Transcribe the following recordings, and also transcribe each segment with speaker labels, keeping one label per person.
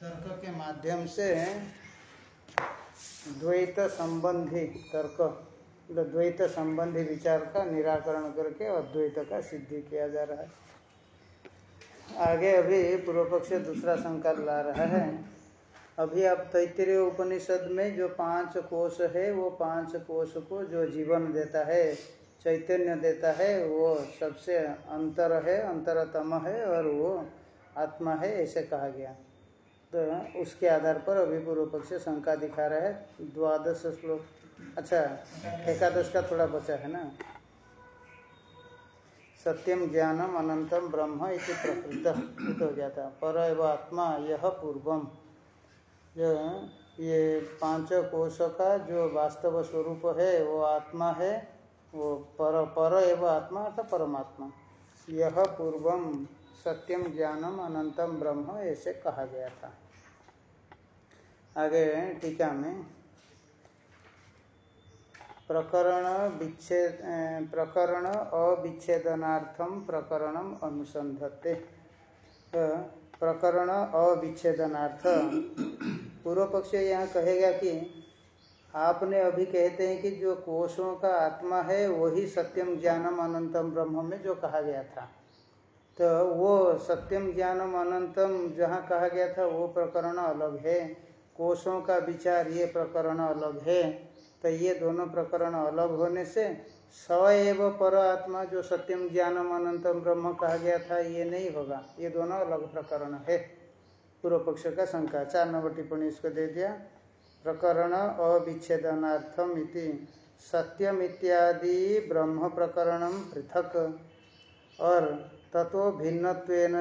Speaker 1: तर्क के माध्यम से द्वैत संबंधी तर्क मतलब द्वैत संबंधी विचार का निराकरण करके अद्वैत का सिद्धि किया जा रहा है। आगे अभी पूर्व पक्ष दूसरा शंका ला रहा है। अभी आप तैतरीय उपनिषद में जो पाँच कोष है, वो पाँच कोष को जो जीवन देता है चैतन्य देता है, वो सबसे अंतर है, अंतरतम है और वो आत्मा है, ऐसे कहा गया। तो उसके आधार पर अभी पूर्व पक्ष शंका दिखा रहा है। द्वादश श्लोक। अच्छा एकादश का थोड़ा बचा है ना? सत्यम ज्ञानम अनंतम ब्रह्म इति प्रकृत। हो गया था। पर आत्मा यह पूर्वम। जो, ये पाँच कोश का जो वास्तव स्वरूप है, वो आत्मा है। वो पर पर एवं आत्मा अर्थात परमात्मा। यह पूर्वम सत्यम ज्ञानम अनंतम ब्रह्म ऐसे कहा गया था। आगे टीका में प्रकरण विच्छेद प्रकरण अविच्छेदनार्थम प्रकरणम अनुसंधते प्रकरण अविच्छेदनार्थ। पूर्व पक्ष यहाँ कहेगा कि आपने अभी कहते हैं कि जो कोषों का आत्मा है, वही सत्यम ज्ञानम अनंतम ब्रह्म में जो कहा गया था। तो वो सत्यम ज्ञानम अनंतम जहाँ कहा गया था, वो प्रकरण अलग है। कोषों का विचार, ये प्रकरण अलग है। तो ये दोनों प्रकरण अलग होने से स एव पर आत्मा जो सत्यम ज्ञानम अनंतम ब्रह्म कहा गया था, ये नहीं होगा। ये दोनों अलग प्रकरण है। पूर्व पक्ष का शंका। चार नंबर टिप्पणी इसको दे दिया। प्रकरण अविच्छेदनार्थम सत्यम इत्यादि ब्रह्म प्रकरण पृथक। और तत्व भिन्न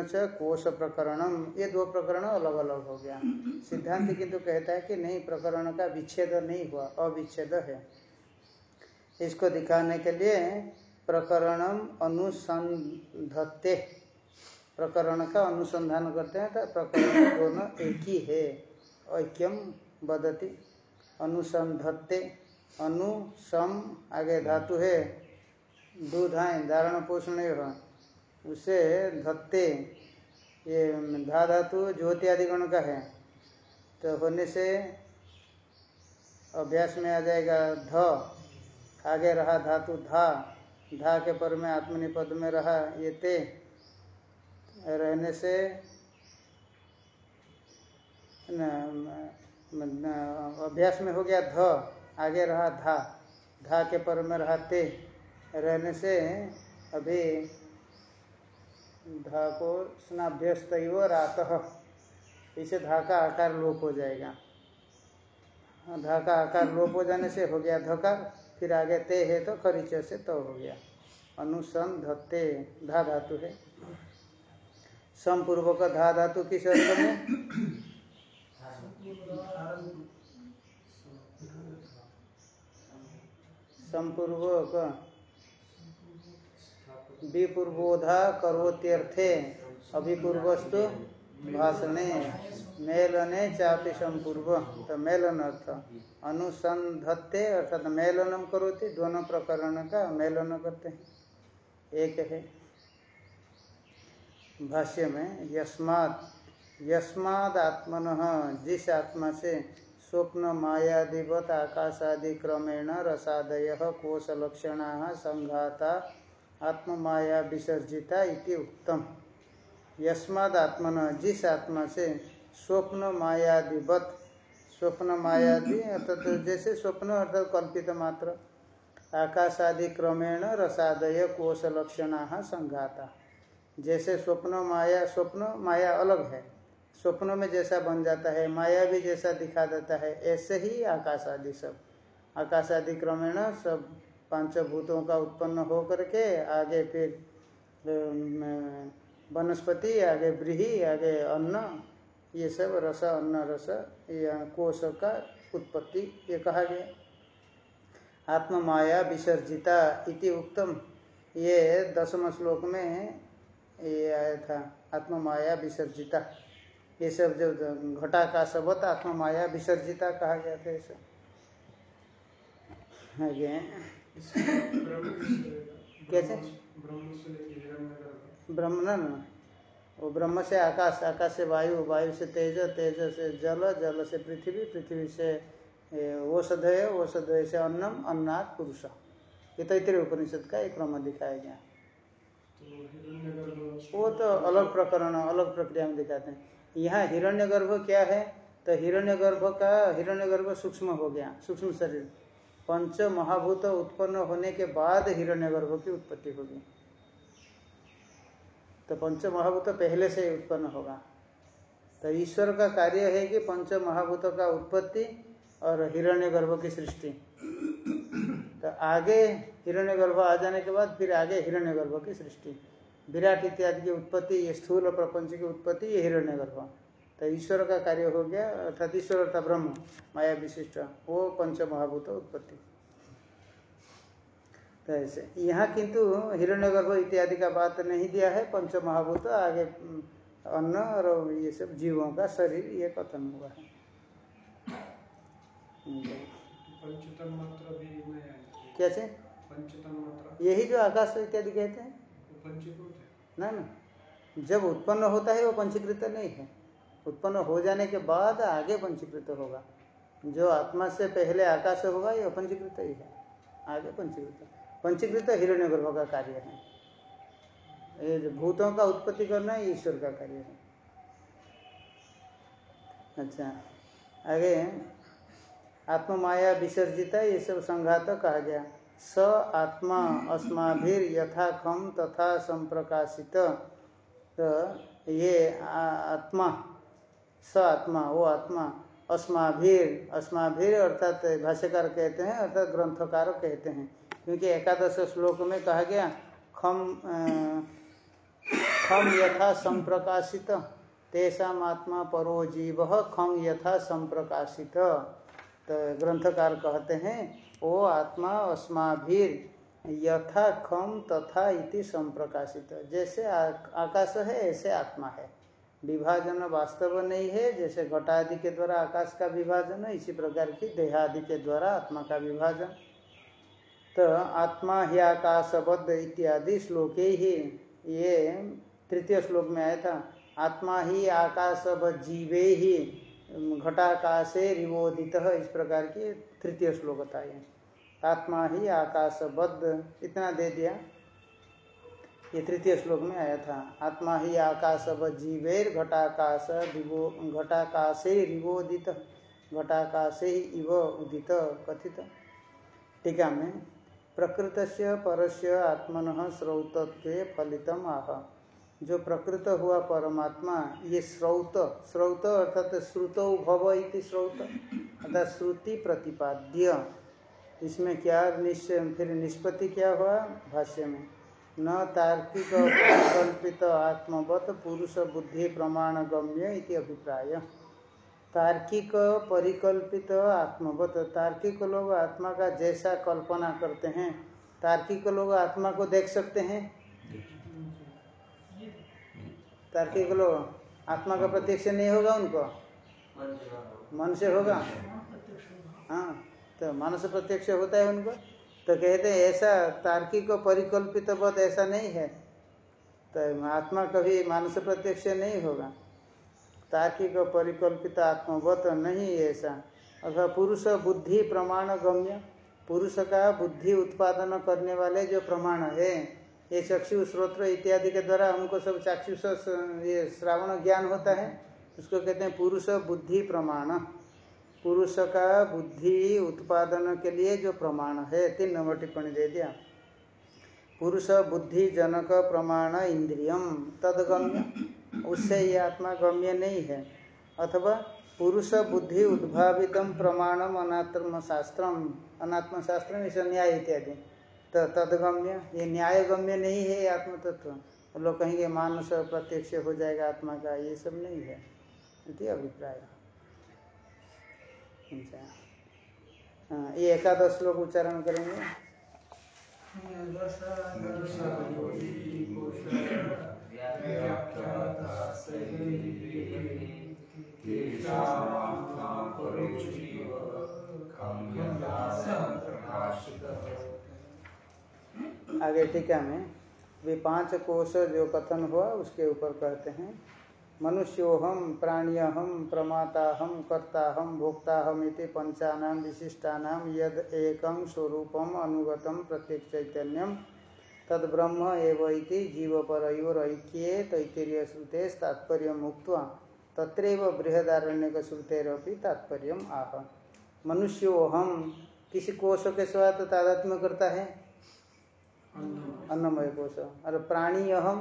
Speaker 1: च कोश प्रकरणम ये दो प्रकरण अलग अलग हो गया। सिद्धांत किंतु कहता है कि नहीं, प्रकरण का विच्छेद नहीं हुआ, अविच्छेद है। इसको दिखाने के लिए प्रकरणम अनुसंधते प्रकरण का अनुसंधान करते हैं तो प्रकरण दोनों एक ही है। ऐक्यम बदती। अनुसंधत्ते। अनुसम आगे धातु है। दूधाएँ धारण पोषण उसे धत्ते, ये धा धातु ज्योति आदि गण का है। तो होने से अभ्यास में आ जाएगा ध। आगे रहा धातु धा। धा के पर में आत्मनिपद में रहा ये ते। रहने से अभ्यास में हो गया ध, आगे रहा धा। धा के पर में रहा ते रहने से अभी धा को स्नाभ्यस्त रात। इसे धा का आकार लोप हो जाएगा। धा का आकार लोप हो जाने से हो गया धकार फिर आगे ते है तो खरीच से तो हो गया। अनुसन धत्ते धा धातु है। सम समपूर्वक धा धातु किस अर्थ में? संपूर्वक विपूर्वोधा करोत्यर्थे अभिपूर्वस्तु भाषणे। मेलने चापि संपूर्व। तो मेलन अर्थ अनुसंधत्ते, अर्थात मेलनम करोति, दोनों प्रकरण का मेलन करते हैं। एक है भाष्य में, यस्मात् यस्माद आत्मन जिस आत्मा से स्वप्न मायादिवत आकाशादि क्रमेण रसादय कोशलक्षण संघाता आत्ममाया विसर्जिता इति उत्तम यस्माद आत्मन जिस आत्मा से स्वप्न मायादिवत स्वप्न मायादि अर्थात तो जैसे स्वप्न अर्थात कल्पित मात्र आकाशादि क्रमेण रसादय कोश लक्षण संघाता। जैसे स्वप्न माया स्वप्न माया अलग है। स्वप्न में जैसा बन जाता है, माया भी जैसा दिखा देता है, ऐसे ही आकाश आदि सब। आकाश आदि क्रमेण सब पाँच भूतों का उत्पन्न हो करके आगे फिर वनस्पति, आगे ब्रीही, आगे अन्न, ये सब रस, अन्न रस, ये कोश का उत्पत्ति, ये कहा गया। आत्म माया विसर्जिता इति उत्तम ये दसम श्लोक में ये आया था, आत्म माया विसर्जिता। ये सब जो घटा का शब्द आत्म माया विसर्जिता कहा गया था ये सब आगे कैसे? ब्रह्म न, वो ब्रह्म से आकाश आकाश से वायु वायु से तेज तेज से जल जल से पृथ्वी पृथ्वी से औषधय औषधय से अन्नम अन्नाथ पुरुष। ये तैतृय उपनिषद का एक क्रम दिखाया गया। वो तो अलग प्रकरण, अलग प्रक्रिया में दिखाते हैं। यहाँ हिरण्यगर्भ क्या है? तो हिरण्यगर्भ का, हिरण्यगर्भ सूक्ष्म हो गया, सूक्ष्म शरीर। पंच महाभूत उत्पन्न होने के बाद हिरण्यगर्भ की उत्पत्ति होगी। तो पंच महाभूत पहले से उत्पन्न होगा। तो ईश्वर का कार्य है कि पंच महाभूत का उत्पत्ति और हिरण्यगर्भ की सृष्टि। तो आगे हिरण्यगर्भ आ जाने के बाद फिर आगे हिरण्यगर्भ की सृष्टि। विराट इत्यादि की उत्पत्ति ये स्थूल प्रपंच की उत्पत्ति ये हिरण्यगर्भ। तो ईश्वर का कार्य हो गया अर्थात ईश्वर अर्थात ब्रह्म माया विशिष्ट वो पंच महाभूत उत्पत्ति। तो ऐसे। यहाँ किंतु हिरण्य गर्भ इत्यादि का बात नहीं दिया है पंच महाभूत आगे अन्न और ये सब जीवों का शरीर ये कथन हुआ है। क्या यही जो आकाश इत्यादि कहते हैं? ना ना। जब उत्पन्न होता है, वो पंचीकृत नहीं है। उत्पन्न हो जाने के बाद आगे पंचीकृत होगा। जो आत्मा से पहले आकाश होगा, ये अपंचीकृत ही है। आगे पंचीकृत। पंचीकृत हिरण्य गर्भ का कार्य है। ये भूतों का उत्पत्ति करना ईश्वर का कार्य है। अच्छा आगे। आत्म माया विसर्जिता, ये सब संघात कहा गया। स आत्मा अस्माभिर यथा खम तथा संप्रकाशित। तो ये आत्मा, स आत्मा वो आत्मा, अस्माभिर अस्माभिर अर्थात भाष्यकार कहते हैं, अर्थात ग्रंथकार कहते हैं। क्योंकि एकादश श्लोक में कहा गया खम खम यथा संप्रकाशित तेषा आत्मा परो जीव खम यथा संप्रकाशित। तो ग्रंथकार कहते हैं ओ आत्मा अस्माभीर यथा खम तथा इति संप्रकाशित। जैसे आकाश है, ऐसे आत्मा है। विभाजन वास्तव नहीं है, जैसे घटादि के द्वारा आकाश का विभाजन है इसी प्रकार की देहादि के द्वारा आत्मा का विभाजन। तो आत्मा ही आकाशबद्ध इत्यादि श्लोके ही, ये तृतीय श्लोक में आया था। आत्मा ही आकाश जीवे ही घटाकाशे रिवोदित इस प्रकार की तृतीय श्लोक था ये। आत्मा ही आकाशबद्ध इतना दे दिया। ये तृतीय श्लोक में आया था। आत्मा ही आकाशबद्ध जीवेर घटाकाश दिवो घटाकाशे रिवोदित घटाकाशे इव उदित, कथित। टीका में प्रकृत से परस्य आत्मन श्रौतत्व फलितम आह। जो प्रकृत हुआ परमात्मा, ये श्रौत श्रौत अर्थात श्रुत भव इति श्रौत अर्थात श्रुति प्रतिपाद्य। इसमें क्या निश्चय, फिर निष्पत्ति क्या हुआ? भाष्य में, न तार्किक परिकल्पित आत्मवत पुरुष बुद्धि प्रमाण गम्य इति अभिप्राय। तार्किक परिकल्पित आत्मवत, तार्किक लोग आत्मा का जैसा कल्पना करते हैं, तार्किक लोग आत्मा को देख सकते हैं तार्किक लोग आत्मा का प्रत्यक्ष नहीं होगा उनको? मन से होगा? हाँ तो मानस प्रत्यक्ष होता है उनको। तो कहते हैं, ऐसा तार्किक परिकल्पित पद ऐसा नहीं है। तो आत्मा कभी मानस प्रत्यक्ष नहीं होगा। तार्किक परिकल्पित आत्मवत नहीं ऐसा। अथवा पुरुष बुद्धि प्रमाण गम्य, पुरुष का बुद्धि उत्पादन करने वाले जो प्रमाण है ये चक्षु श्रोत्र इत्यादि के द्वारा हमको सब चाक्षुष ये श्रावण ज्ञान होता है। उसको कहते हैं पुरुष बुद्धि प्रमाण। पुरुष का बुद्धि उत्पादन के लिए जो प्रमाण है, तीन नंबर टिप्पणी दे दिया। पुरुष बुद्धि जनक प्रमाण इंद्रियम, तदगम्य। उससे ये आत्मा गम्य नहीं है। अथवा पुरुष बुद्धि उद्भावित प्रमाणम अनात्म शास्त्रम अनात्म शास्त्रम इस न्याय इत्यादि। तो तदगम्य। ये न्याय गम्य नहीं है आत्म तत्व लोग कहेंगे मानस प्रत्यक्ष हो जाएगा, आत्मा का ये सब नहीं है। इति अभिप्राय। हाँ ये एकादश लोग उच्चारण करेंगे। आगे टीका में, वे पाँच कोश जो कथन हुआ उसके ऊपर कहते हैं मनुष्योहम प्राणियहम प्रमाताहम कर्ताहम भोक्ताहम इति पंचानाम विशिष्टानाम यद एकं स्वरूपम अनुगतम प्रत्येक चैतन्यम तद ब्रह्म एवं जीव पर ऐक्ये तैतरीय श्रुते तात्पर्य मुक्त तत्रैव बृहदारण्य श्रुतेरपि तात्पर्य आह। मनुष्योहम किसी कोश के साथ तादात्म्य करता है? अन्नमय कोश और प्राणी अहम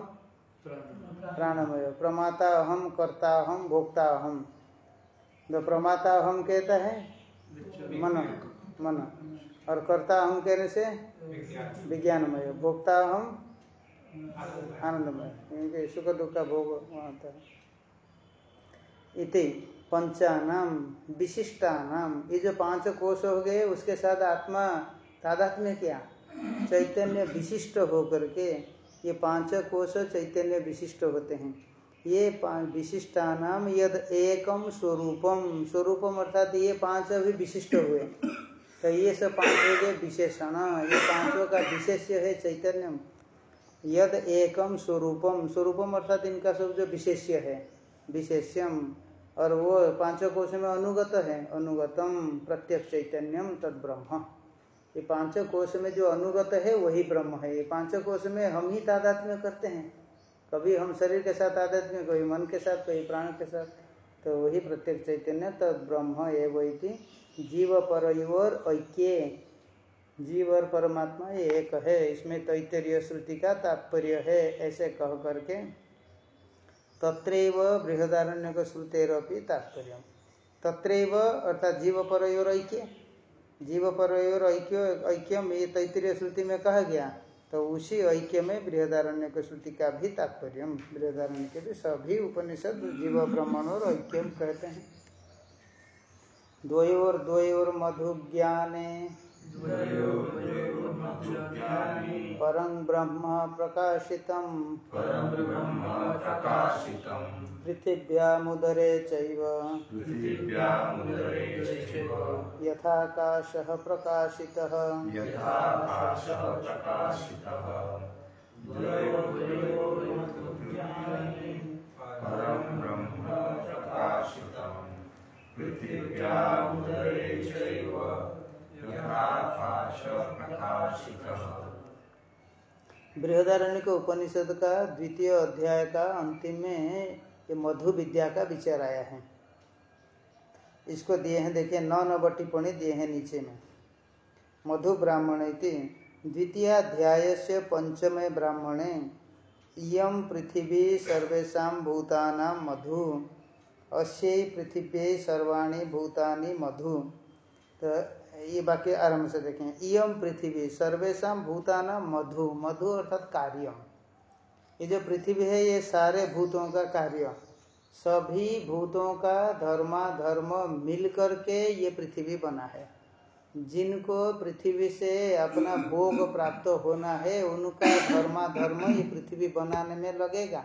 Speaker 1: प्राणमय। प्रमाता अहम कर्ता अहम भोक्ता अहम जो प्रमाता अहम कहता है? मन मन। और कर्ता अहम कहने से? विज्ञानमय। भोक्ता अहम आनंदमय। सुख दुख का भोग वहाँ था इति पंचानाम विशिष्टानाम ये जो पाँच कोष हो गए, उसके साथ आत्मा तादात्म्य क्या? चैतन्य विशिष्ट होकर के ये पाँच कोश चैतन्य विशिष्ट होते हैं। ये विशिष्टानाम यद एकम स्वरूपम स्वरूपम अर्थात ये पाँच अभी विशिष्ट हुए। तो ये सब पाँच हो गए विशेषण, ये पाँचों का विशेष्य है चैतन्यम। यद एकम स्वरूपम स्वरूपम अर्थात इनका सब जो विशेष्य है, विशेष्यम, और वो पाँचों कोश में अनुगत है, अनुगतम प्रत्यक्ष चैतन्यम तद ब्रह्म ये पाँचों कोश में जो अनुगत है, वही ब्रह्म है। ये पाँचों कोश में हम ही तादात्म्य करते हैं। कभी हम शरीर के साथ तादात्म्य कभी मन के साथ, कभी प्राण के साथ। तो वही प्रत्येक चैतन्य तो ब्रह्म वही जीव पर ऐक्य। जीव और परमात्मा ये एक है। इसमें तैतरीय श्रुति का तात्पर्य है, ऐसे कह करके। तत्रैव बृहदारण्य श्रुतेरपि तात्पर्य तत्रैव अर्थात जीव पर ऐक्य। जीव पर ऐक्य, ऐक्यम ये तैतरीय श्रुति में कहा गया। तो उसी ऐक्य में बृहदारण्य के श्रुति का भी तात्पर्य, बृहदारण्य के भी सभी उपनिषद जीव, ब्रह्मण और ऐक्यम कहते हैं। द्वयोर द्वयोर मधु ज्ञाने परं ब्रह्म प्रकाशितं पृथिव्यामुदरे चैव। यथाकाशः प्रकाशितः। पृथिव्यामुदरे चैव। बृहदारण्य के उपनिषद का द्वितीय अध्याय का अंतिम में ये मधु विद्या का विचार आया है। इसको दिए हैं, देखिए, नौ नव टिप्पणी दिए हैं नीचे में। मधु ब्राह्मण द्वितीय अध्याय से पंचमे ब्राह्मणे इयम पृथ्वी सर्वेशा भूताना मधु अश्य पृथिवी सर्वाणी भूतानि मधु। तो ये वाक्य आरंभ से देखें। इयम पृथ्वी सर्वेशा भूताना मधु। मधु अर्थात कार्य। ये जो पृथ्वी है, ये सारे भूतों का कार्य। सभी भूतों का धर्मा, धर्म मिल करके ये पृथ्वी बना है। जिनको पृथ्वी से अपना भोग प्राप्त होना है, उनका धर्मा, धर्म ये पृथ्वी बनाने में लगेगा।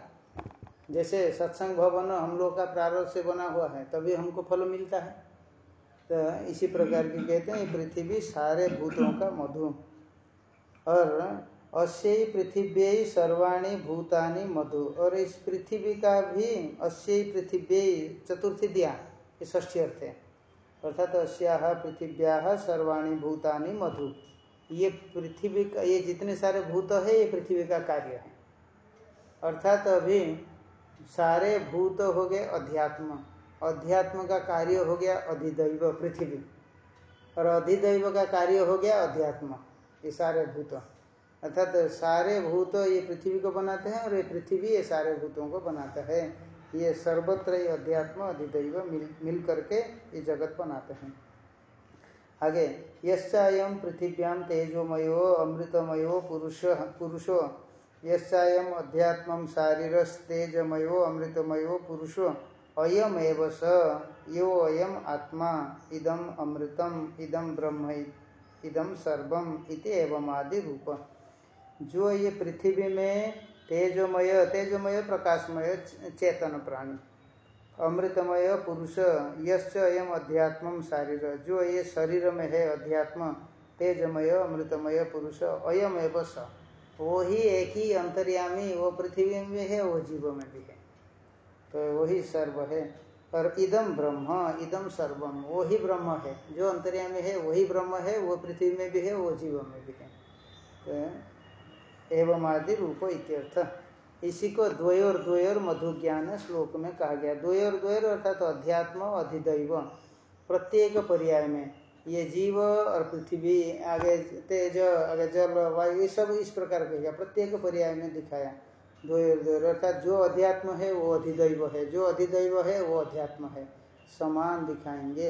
Speaker 1: जैसे सत्संग भवन हम लोग का प्रारंभ से बना हुआ है, तभी हमको फल मिलता है। तो इसी प्रकार की कहते हैं, पृथ्वी सारे भूतों का मधु। और अस्य पृथ्वी सर्वाणी भूतानी मधु। और इस पृथ्वी का भी अस्य पृथ्वी चतुर्थी दिया, ये ष्ठी अर्थ है। अर्थात अस्या, पृथिव्या सर्वाणी भूतानी मधु। ये पृथ्वी का, ये जितने सारे भूत है, ये पृथ्वी का कार्य है। अर्थात अभी सारे भूत हो गए अध्यात्म। अध्यात्म का कार्य हो गया अधिदैव पृथ्वी। और अधिदैव का कार्य हो गया अध्यात्म। ये सारे भूत। अर्थात सारे भूत ये पृथ्वी को बनाते हैं और ये पृथ्वी ये सारे भूतों को बनाता है। ये सर्वत्र ये अध्यात्म, अधिदैव मिल मिल करके ये जगत बनाते हैं। आगे यश्चायम पृथिव्याम तेजोमयो, अमृतमयो, पुरुष, पुरुषो। यश्चायम अध्यात्म शारीरस्तेजमयो, अमृतमयो, पुरुषो। अयम स यो अयम आत्मा, इदम अमृतम, इदम ब्रह्म, इदम सर्वम इति एवं आदि रूप जो ये पृथ्वी में तेजोमय तेजोमय, प्रकाशमय, चेतन प्राणी, अमृतमय, पुरुष, यश्च अयम अध्यात्म शारीर, जो ये शरीर में है अध्यात्म, तेजमय, अमृतमय, पुरुष अयम एव स वो ही एक ही अंतर्यामी, वो पृथ्वी में है, वो जीव में भी है। तो वही सर्व है। और इदम ब्रह्म इदम सर्वम वो ही ब्रह्म है। जो अंतर्यामी है, वही ब्रह्म है, वो पृथ्वी में भी है, वो जीव में भी है। तो एवं आदि रूप इत्यर्थ। इसी को द्वयोर द्वयोर मधु ज्ञान श्लोक में कहा गया। द्वयोर द्वयोर अर्थात तो अध्यात्म, अधिदैव। प्रत्येक पर्याय में ये जीव और पृथ्वी, आगे तेज आगे जल वायु, ये सब इस प्रकार कहेगा प्रत्येक पर्याय में दिखाया। अर्थात जो अध्यात्म है, वो अधिदैव है। जो अधिदैव है, वो अध्यात्म है। समान दिखाएँगे।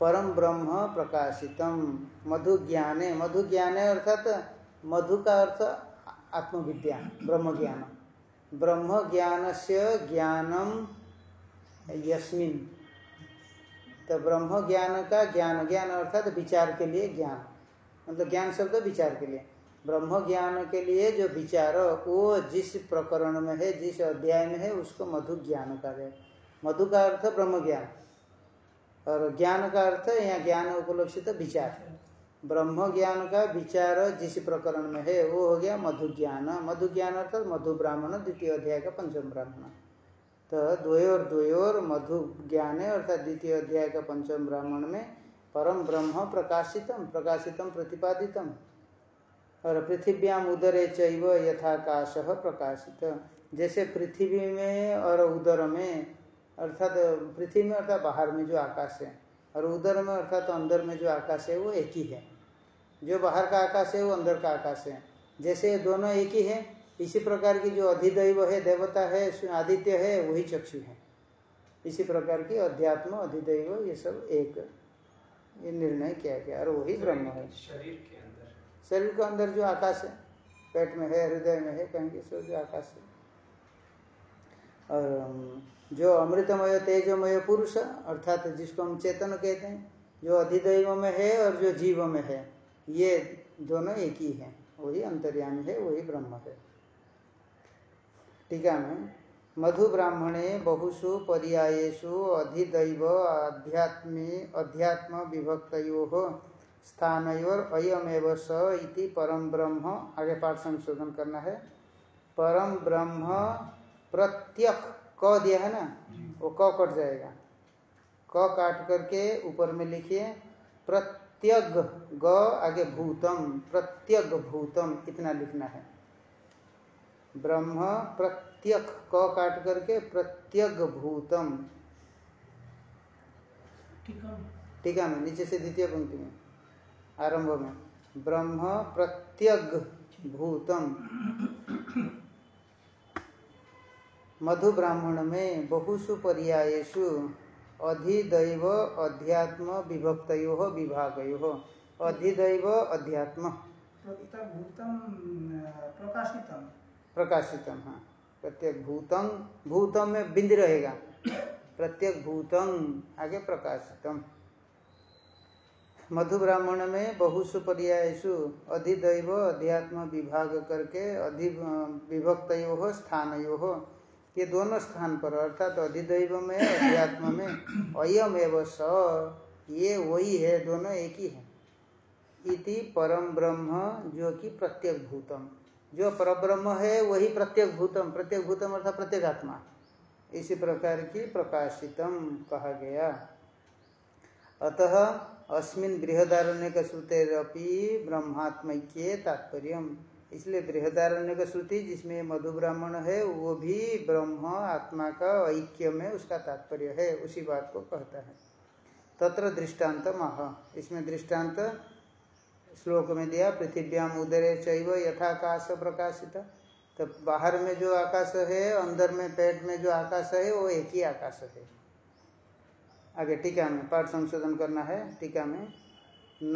Speaker 1: परम ब्रह्म प्रकाशितम। मधु ज्ञाने। मधु ज्ञाने अर्थात मधु का अर्थ आत्मविद्या ब्रह्म ज्ञान ब्रह्म ज्ञान से ज्ञानम यस्मिन। तो ब्रह्म ज्ञान का ज्ञान। ज्ञान अर्थात विचार के लिए ज्ञान। मतलब ज्ञान शब्द विचार के लिए। ब्रह्म ज्ञान के लिए जो विचार, वो जिस प्रकरण में है, जिस अध्याय में है, उसको मधु ज्ञान का है मधु का अर्थ ब्रह्म ज्ञान और ज्ञान का अर्थ यहाँ ज्ञान उपलक्षित विचार। ब्रह्म ज्ञान का विचार जिस प्रकरण में है, वो हो गया मधु ज्ञान। मधु ज्ञान अर्थात मधु ब्राह्मण, द्वितीय अध्याय का पंचम ब्राह्मण। तो द्वयोर द्वयोर मधु ज्ञान अर्थात द्वितीय अध्याय का पंचम ब्राह्मण में परम ब्रह्म प्रकाशितम प्रकाशितम प्रतिपादितम। और पृथिव्याम उदरे चैव यथाकाश प्रकाशित। जैसे पृथ्वी में और उदर में, अर्थात पृथ्वी में अर्थात बाहर में जो आकाश है, और उदर में अर्थात अंदर में जो आकाश है, वो एक ही है। जो बाहर का आकाश है, वो अंदर का आकाश है। जैसे दोनों एक ही है, इसी प्रकार की जो अधिदैव है, देवता है, आदित्य है, वही चक्षु है। इसी प्रकार की अध्यात्म, अधिदैव, ये सब एक, ये निर्णय किया गया, और वही ब्रह्म है।
Speaker 2: शरीर के
Speaker 1: शरीर के अंदर जो आकाश है, पेट में है, हृदय में है, कहेंगे सब जो आकाश है। और जो अमृतमय, तेजमय पुरुष, अर्थात जिसको हम चेतन कहते हैं, जो अधिदैव में है और जो जीव में है, ये दोनों एक ही है। वही अंतर्यामी है, वही ब्रह्म है। टीका में, मधु ब्राह्मणे बहुषु पर्यायेषु अधिदैव आध्यात्मी, अध्यात्म विभक्तो स्थानयोर अयमेव स इति परम ब्रह्म। आगे पाठ संशोधन करना है। परम ब्रह्म प्रत्यक क दिया है ना? वो क कट जाएगा। क काट करके ऊपर में लिखिए प्रत्यग ग आगे भूतम प्रत्यग भूतम इतना लिखना है। ब्रह्म प्रत्यक क काट करके प्रत्यग भूतम। टीका में नीचे से द्वितीय पंक्ति में। आरंभ में ब्रह्म प्रत्यग भूतम। मधु ब्राह्मण में बहुसु पर्यायेषु अधिदैव अध्यात्म विभक्तो विभागयो। अधिदैव अध्यात्म।
Speaker 3: प्रकाशितम।
Speaker 1: प्रकाशितम हाँ। प्रत्येक भूतम भूतम में बिंद रहेगा। प्रत्येक भूतम आगे प्रकाशितम। मधु ब्राह्मण में बहुसु पर्यायसु अधिदैव अध्यात्म विभाग करके अधि विभक्त हो स्थान हो ये दोनों स्थान पर, अर्थात तो अधिदैव में, अध्यात्म में अयम एवं स, ये वही है, दोनों एक ही है। इति परम ब्रह्म, जो कि प्रत्येक भूतम जो परब्रह्म है, वही प्रत्येक भूतम प्रत्येक भूतम अर्थात प्रत्येक आत्मा इसी प्रकार की प्रकाशितम कहा गया। अतः अस्मिन बृहदारण्य का श्रुतेरपि ब्रह्मात्मक्य तात्पर्य इसलिए बृहदारण्य का श्रुति जिसमें मधु ब्राह्मण है, वो भी ब्रह्म आत्मा का ऐक्य में उसका तात्पर्य है, उसी बात को कहता है। तत्र दृष्टांत माह इसमें दृष्टांत श्लोक में दिया, पृथिव्याम उदरे चैव यथाकाश प्रकाशित। तो बाहर में जो आकाश है, अंदर में, पेट में जो आकाश है, वो एक ही आकाश है। आगे टीका में, पाठ संशोधन करना है टीका में। न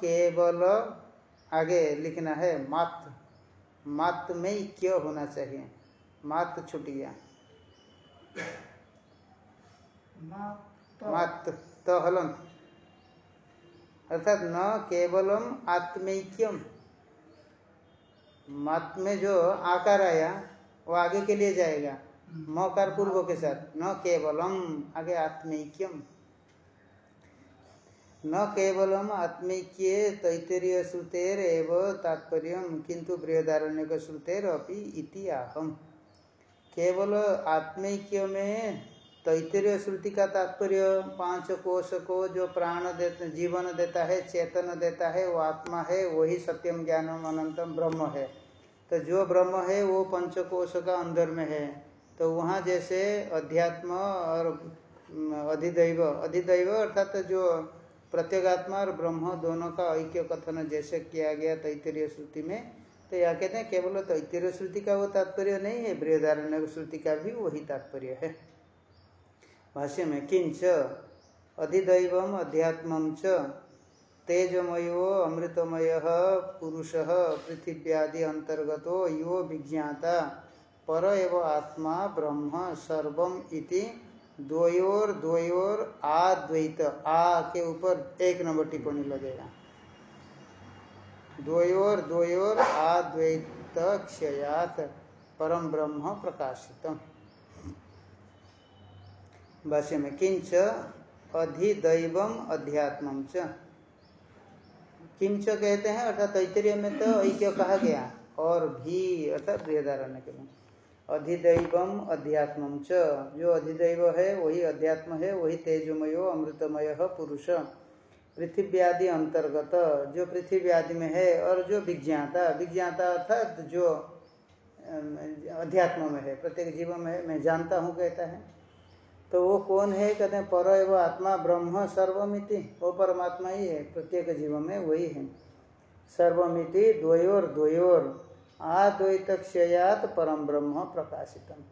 Speaker 1: केवल आगे लिखना है मात। मात में ही क्यों होना चाहिए? मात छुट गया। मात तो हलन अर्थात न केवलम आत्मैक्यम। मात में जो आकार आया, वो आगे के लिए जाएगा। मौकार पूर्व के साथ न केवलम आगे आत्मैक्यम। न केवलम आत्मिक्य तैतरीय श्रुतेर एव तात्पर्य किंतु बृहदारण्य श्रुतेर अपनी इति आहम केवल आत्मिक्य में तैतरीय श्रुति का तात्पर्य, पाँच कोश को जो प्राण देते, जीवन देता है, चेतन देता है, वो आत्मा है, वही सत्यम ज्ञानम अनंतम ब्रह्म है। तो जो ब्रह्म है, वो पंचकोश का अंदर में है। तो वहाँ जैसे अध्यात्म और अधिदैव अधिदैव अर्थात जो प्रत्येगात्मा और ब्रह्म दोनों का ऐक्य कथन जैसे किया गया तैतरीय श्रुति में तो यह कहते हैं केवल तैतरीय श्रुति का वो तात्पर्य नहीं है, बृहदारण्य श्रुति का भी वही तात्पर्य है। भाष्य में किंच अधिदैव अध्यात्म च तेजमयो अमृतमय पुरुष पृथिव्यादि अंतर्गत यो विज्ञाता पर एव आत्मा ब्रह्म सर्वम इति द्वयोर द्वयोर आद्वैत, आ के ऊपर एक नंबर टिप्पणी लगेगा। द्वयोर द्वयोर आद्वैत क्षयात परम ब्रह्म प्रकाशित भाष्य में किंच अधिदैव अध्यात्म च। किंच कहते हैं, अर्थात तैतरीय में तो ऐक्य कहा गया। और भी, अर्थात बृहदारण्य के में। अधिदैवम अध्यात्म च। जो अधिदैव है, वही अध्यात्म है, वही तेजमयो, अमृतमय पुरुष। पृथ्वी आदि अंतर्गत। जो पृथ्वी आदि में है और जो विज्ञाता। विज्ञाता अर्थात जो अध्यात्म में है। प्रत्येक जीवन में मैं जानता हूँ, कहता है। तो वो कौन है? कहते हैं, पर एवं आत्मा ब्रह्म सर्वमिति। वो परमात्मा ही है। प्रत्येक जीव में वही है। सर्वमिति, द्वयोर द्वयोर। आद्वैत क्षयात परम ब्रह्म प्रकाशितम।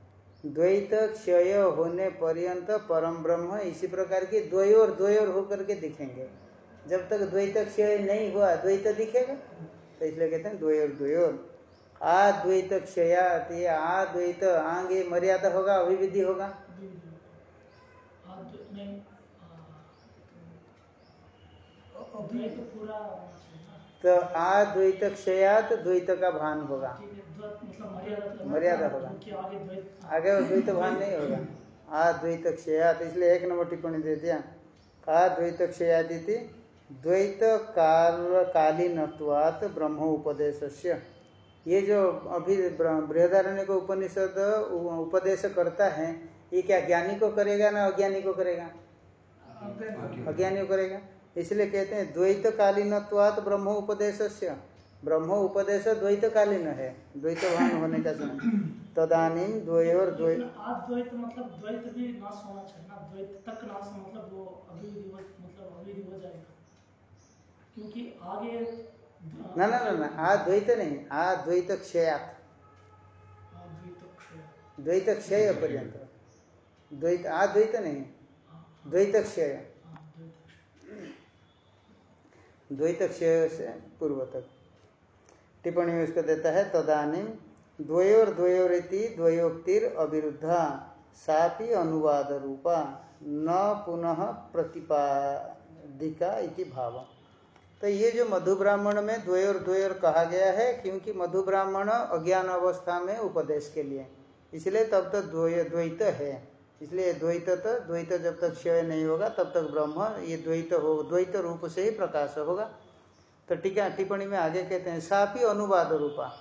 Speaker 1: द्वैत क्षय होने पर्यंत परम ब्रह्म इसी प्रकार की द्वयोर द्वयोर होकर के दिखेंगे। जब तक द्वैत क्षय नहीं हुआ, द्वैत दिखेगा? तो इसलिए कहते हैं द्वयोर द्वयोर आद्वैत क्षयात ये आद्वैत, आगे मर्यादा होगा, अभिविधि होगा। तो अद्वैत क्षयात द्वैत का भान होगा। मर्यादा होगा। आगे द्वैत भान नहीं होगा। अद्वैत क्षयात इसलिए एक नंबर टिप्पणी दे दिया। अद्वैत क्षयात द्वैत काल कालीनत्वात ब्रह्म उपदेश ये जो अभी बृहदारण्य को उपनिषद उपदेश करता है ये क्या ज्ञानी को करेगा ना अज्ञानी को करेगा। अज्ञानी को करेगा? इसलिए कहते हैं द्वैत कालीनत्वात ब्रह्म उपदेश ब्रह्म उपदेश द्वैत कालीन है द्वैत भान होने का समय। तदानी द्वयोर द्वैत
Speaker 2: द्वैत मतलब द्वैत भी नाश होना चाहिए ना द्वैत तक नाश मतलब वो अभी मतलब अभी हो जाएगा। क्योंकि आगे
Speaker 1: ना ना ना ना अद्वैत नहीं अद्वैत क्षयात द्वैत क्षय पर्यंत। द्वैत अद्वैत नहीं द्वैत क्षय द्वैत क्षय से पूर्व तक टिप्पणी में उसको देता है, तदानी द्वयोर द्वयोरिति द्वयोक्तिर अविरुद्धा सापि अनुवाद रूपा न पुनः प्रतिपादिका इति भाव तो ये जो मधु ब्राह्मण में द्वयोर द्वयोर कहा गया है, क्योंकि मधु ब्राह्मण अज्ञान अवस्था में उपदेश के लिए। इसलिए तब तो द्वय, द्वैत है। इसलिए द्वैत तो द्वैत जब तक क्षय नहीं होगा, तब तक ब्रह्म, ये द्वैत हो, द्वैत रूप से ही प्रकाश होगा। तो टीका, टिप्पणी में आगे कहते हैं साफी अनुवाद रूपा।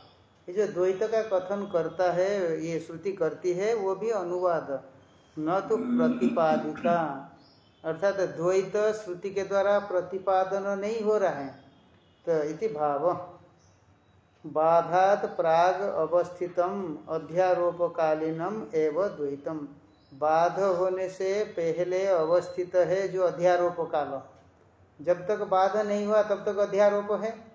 Speaker 1: ये जो द्वैत का कथन करता है, ये श्रुति करती है, वो भी अनुवाद। न तो प्रतिपादिका अर्थात द्वैत श्रुति के द्वारा प्रतिपादन नहीं हो रहा है। तो इति भाव। बाधात प्राग अवस्थितम, अध्यारोपकालीनम एवं द्वैतम। बाध होने से पहले अवस्थित है जो अध्यारोप काल। जब तक बाध नहीं हुआ, तब तक अध्यारोप है।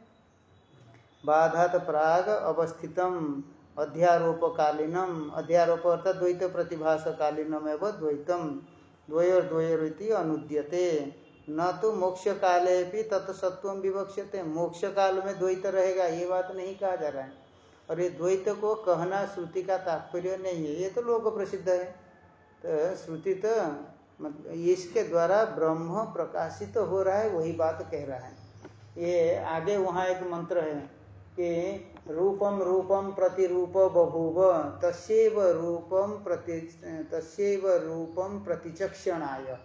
Speaker 1: बाधात प्राग अवस्थितम, अध्यारोप कालीनम। अध्यारोप अर्थात द्वैत प्रतिभास कालीनम एवं द्वैतम। द्वयोर द्वयोरिति अनुद्यते। न तो मोक्ष काले भी तत्सत्व विवक्षते मोक्ष काल में द्वैत रहेगा, ये बात नहीं कहा जा रहा है। और ये द्वैत को कहना श्रुति का तात्पर्य नहीं है। ये तो लोक प्रसिद्ध है। तो श्रुति तो मतलब इसके द्वारा ब्रह्म प्रकाशित तो हो रहा है, वही बात कह रहा है। ये आगे वहाँ एक मंत्र है कि रूपम रूपम प्रतिरूप बभूव तस्व रूपम प्रति तस्व रूपम प्रतिचक्षणाय।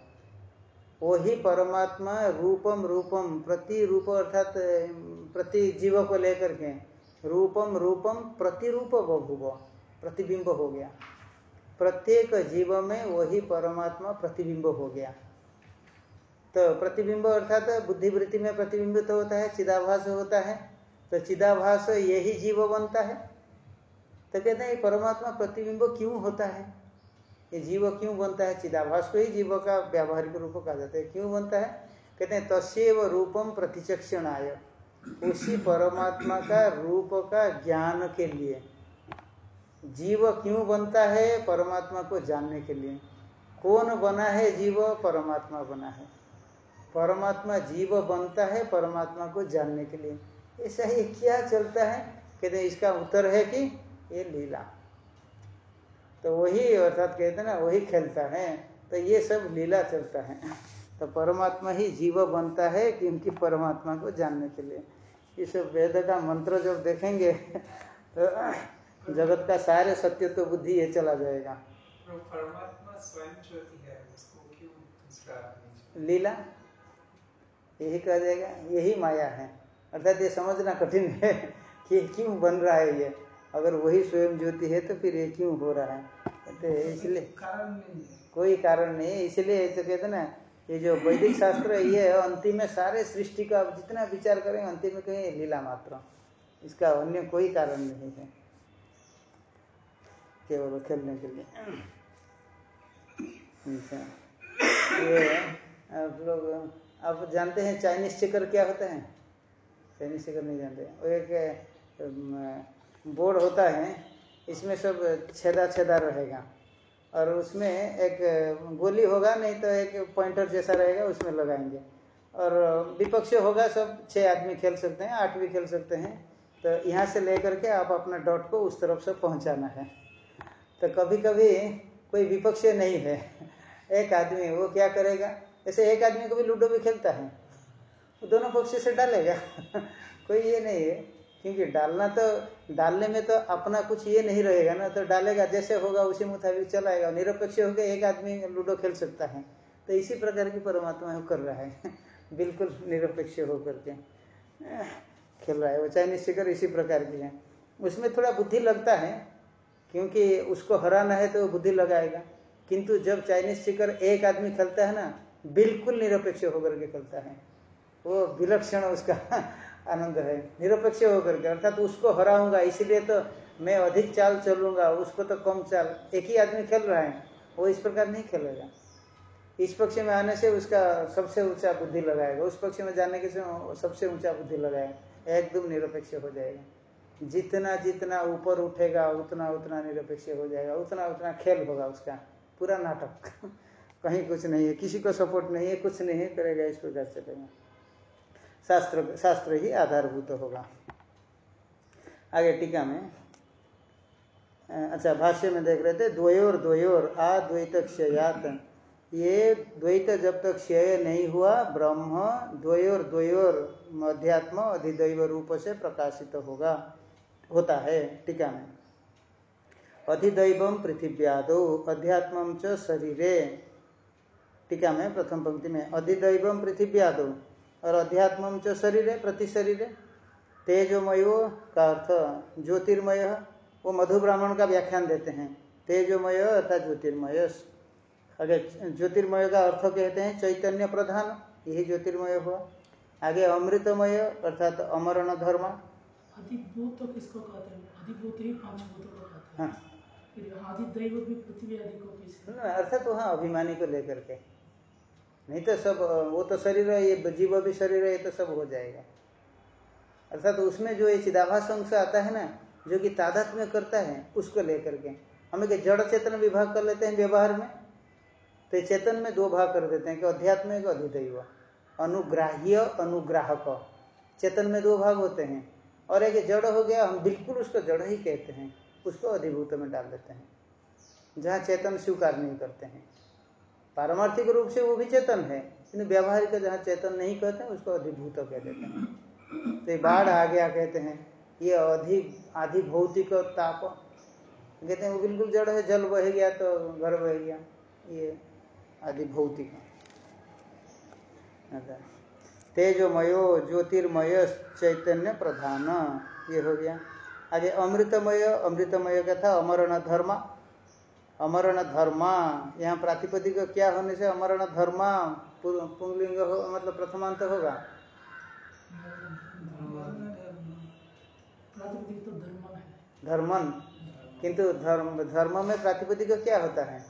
Speaker 1: वही परमात्मा रूपम रूपम प्रतिरूप अर्थात प्रति जीव को लेकर के रूपम रूपम प्रतिरूप बभुव, प्रतिबिंब हो गया। प्रत्येक जीव में वही परमात्मा प्रतिबिंब हो गया। तो प्रतिबिंब अर्थात बुद्धिवृत्ति में प्रतिबिंबित तो होता है, चिदाभास होता है। तो चिदाभास यही जीव बनता है। तो कहते हैं परमात्मा प्रतिबिंब क्यों होता है? ये जीव क्यों बनता है? चिदाभास को ही जीव का व्यावहारिक रूप कहा जाता है। क्यों बनता है? कहते हैं तस्व रूपम प्रतिचक्षण आय उसी परमात्मा का रूप का ज्ञान के लिए। जीव क्यों बनता है? परमात्मा को जानने के लिए। कौन बना है जीव? परमात्मा बना है। परमात्मा जीव बनता है, परमात्मा को जानने के लिए। ऐसा ही क्या चलता है? कहते इसका उत्तर है कि ये लीला। तो वही अर्थात कहते हैं ना, वही खेलता है। तो ये सब लीला चलता है। तो परमात्मा ही जीव बनता है क्योंकि परमात्मा को जानने के लिए। ये सब वेद का मंत्र जब देखेंगे तो जगत का सारे सत्य तो बुद्धि ये चला जाएगा।
Speaker 3: तो परमात्मा स्वयं ज्योति है
Speaker 1: लीला? यही कह जाएगा यही माया है। अर्थात ये समझना कठिन है कि क्यों बन रहा है ये। अगर वही स्वयं ज्योति है तो फिर ये क्यों हो रहा है? तो इसलिए कोई कारण नहीं है। इसलिए ऐसे कहते ना ये जो वैदिक शास्त्र है ये अंतिम में सारे सृष्टि का जितना विचार करें अंतिम में कहें लीला मात्र। इसका अन्य कोई कारण नहीं है। केवल खेलने के लिए। अच्छा। ये आप लोग, आप जानते हैं चाइनीज़ चेकर क्या होता है? चाइनीज़ चेकर नहीं जानते। वो एक बोर्ड होता है, इसमें सब छेदा छेदा रहेगा। और उसमें एक गोली होगा, नहीं तो एक पॉइंटर जैसा रहेगा, उसमें लगाएँगे। और विपक्ष होगा, सब छः आदमी खेल सकते हैं, आठ भी खेल सकते हैं। तो यहाँ से लेकर के आप अपना डॉट को उस तरफ़ से पहुँचाना है। तो कभी कभी कोई विपक्ष नहीं है। एक आदमी, वो क्या करेगा? ऐसे एक आदमी कभी लूडो भी खेलता है, वो दोनों पक्ष से डालेगा। कोई ये नहीं है, क्योंकि डालना तो डालने में तो अपना कुछ ये नहीं रहेगा ना तो डालेगा, जैसे होगा उसी मुताबिक चलाएगा। निरपेक्ष होकर एक आदमी लूडो खेल सकता है। तो इसी प्रकार की परमात्मा कर रहा है। बिल्कुल निरपेक्ष होकर के खेल रहा है। वो चाइनीज़ शिकर इसी प्रकार की है। उसमें थोड़ा बुद्धि लगता है क्योंकि उसको हराना है तो बुद्धि लगाएगा। किंतु जब चाइनीज़ शिकर एक आदमी खेलता है ना, बिल्कुल निरपेक्ष होकर के खेलता है। वो विलक्षण उसका आनंद है। निरपेक्ष होकर के, अर्थात तो उसको हराऊँगा, इसलिए तो मैं अधिक चाल चलूँगा, उसको तो कम चाल। एक ही आदमी खेल रहा है, वो इस प्रकार नहीं खेलेगा। इस पक्ष में आने से उसका सबसे ऊँचा बुद्धि लगाएगा। उस पक्ष में जाने के से सबसे ऊँचा बुद्धि लगाएगा। एकदम निरपेक्ष हो जाएगा। जितना जितना ऊपर उठेगा, उतना उतना निरपेक्ष हो जाएगा, उतना उतना खेल होगा उसका, पूरा नाटक। कहीं कुछ नहीं है, किसी को सपोर्ट नहीं है, कुछ नहीं है, करेगा इस प्रकार चलेगा शास्त्र शास्त्र ही आधारभूत होगा। आगे टीका में अच्छा भाष्य में देख रहे थे, द्वयोर द्वयोर अद्वैत क्षयात। ये द्वैत जब तक क्षय नहीं हुआ, ब्रह्म द्वयोर द्वयोर अध्यात्म अधिदैव रूप से प्रकाशित होगा। होता है टीका में अधिदैव पृथिव्यादो, अध्यात्म च शरीरे। टीका में प्रथम पंक्ति में, अधिदैव पृथिव्यादो, और अध्यात्म च शरीर, प्रति शरीर। तेजोमयो का अर्थ ज्योतिर्मय, वो मधु ब्राह्मण का व्याख्यान देते हैं। तेजोमय अर्थात ज्योतिर्मय। आगे, ज्योतिर्मय का अर्थ कहते हैं चैतन्य प्रधान, यही ज्योतिर्मय हुआ। आगे अमृतमय, अर्थात अमरण धर्म।
Speaker 2: अधिभूत तो किसको कहते हैं? अधिभूत ही पंचभूत को कहते हैं।
Speaker 1: हाँ। अर्थात वहाँ अभिमानी को लेकर के। नहीं तो सब वो तो शरीर है ये जीव भी शरीर है ये तो सब हो जाएगा। अर्थात तो उसमें जो ये चिदाभास अंश आता है ना जो कि तादात में करता है उसको लेकर के। हम एक जड़ चेतन विभाग कर लेते हैं व्यवहार में। तो चेतन में दो भाग कर देते हैं कि अध्यात्म एक अधिदैव अनुग्राह्य अनुग्राहक। चेतन में दो भाग होते हैं। और एक जड़ हो गया, हम बिल्कुल उसको जड़ ही कहते हैं, उसको अधिभूत में डाल देते हैं। जहाँ चेतन स्वीकार नहीं करते हैं। पारमार्थिक रूप से वो भी चेतन है लेकिन व्यवहारिक जहाँ चेतन नहीं कहते हैं, उसको अधिभूत कह देते हैं। तो बाढ़ आ गया कहते हैं, ये अधि आधि भौतिक ताप कहते हैं वो बिल्कुल जड़ है, जल बह गया तो घर बह गया, ये आदि भौतिक अच्छा। तेजोमयो ज्योतिर्मय चैतन्य प्रधान ये हो गया। आगे अमृतमय अमृतमय का था अमरण धर्म अमरण धर्मा यहाँ प्रातिपदिक क्या होने से अमरण धर्मा पुंगलिंग हो मतलब प्रथमांत होगा।
Speaker 2: धर्मन।
Speaker 1: किंतु धर्म धर्म में प्रातिपदिक क्या होता है?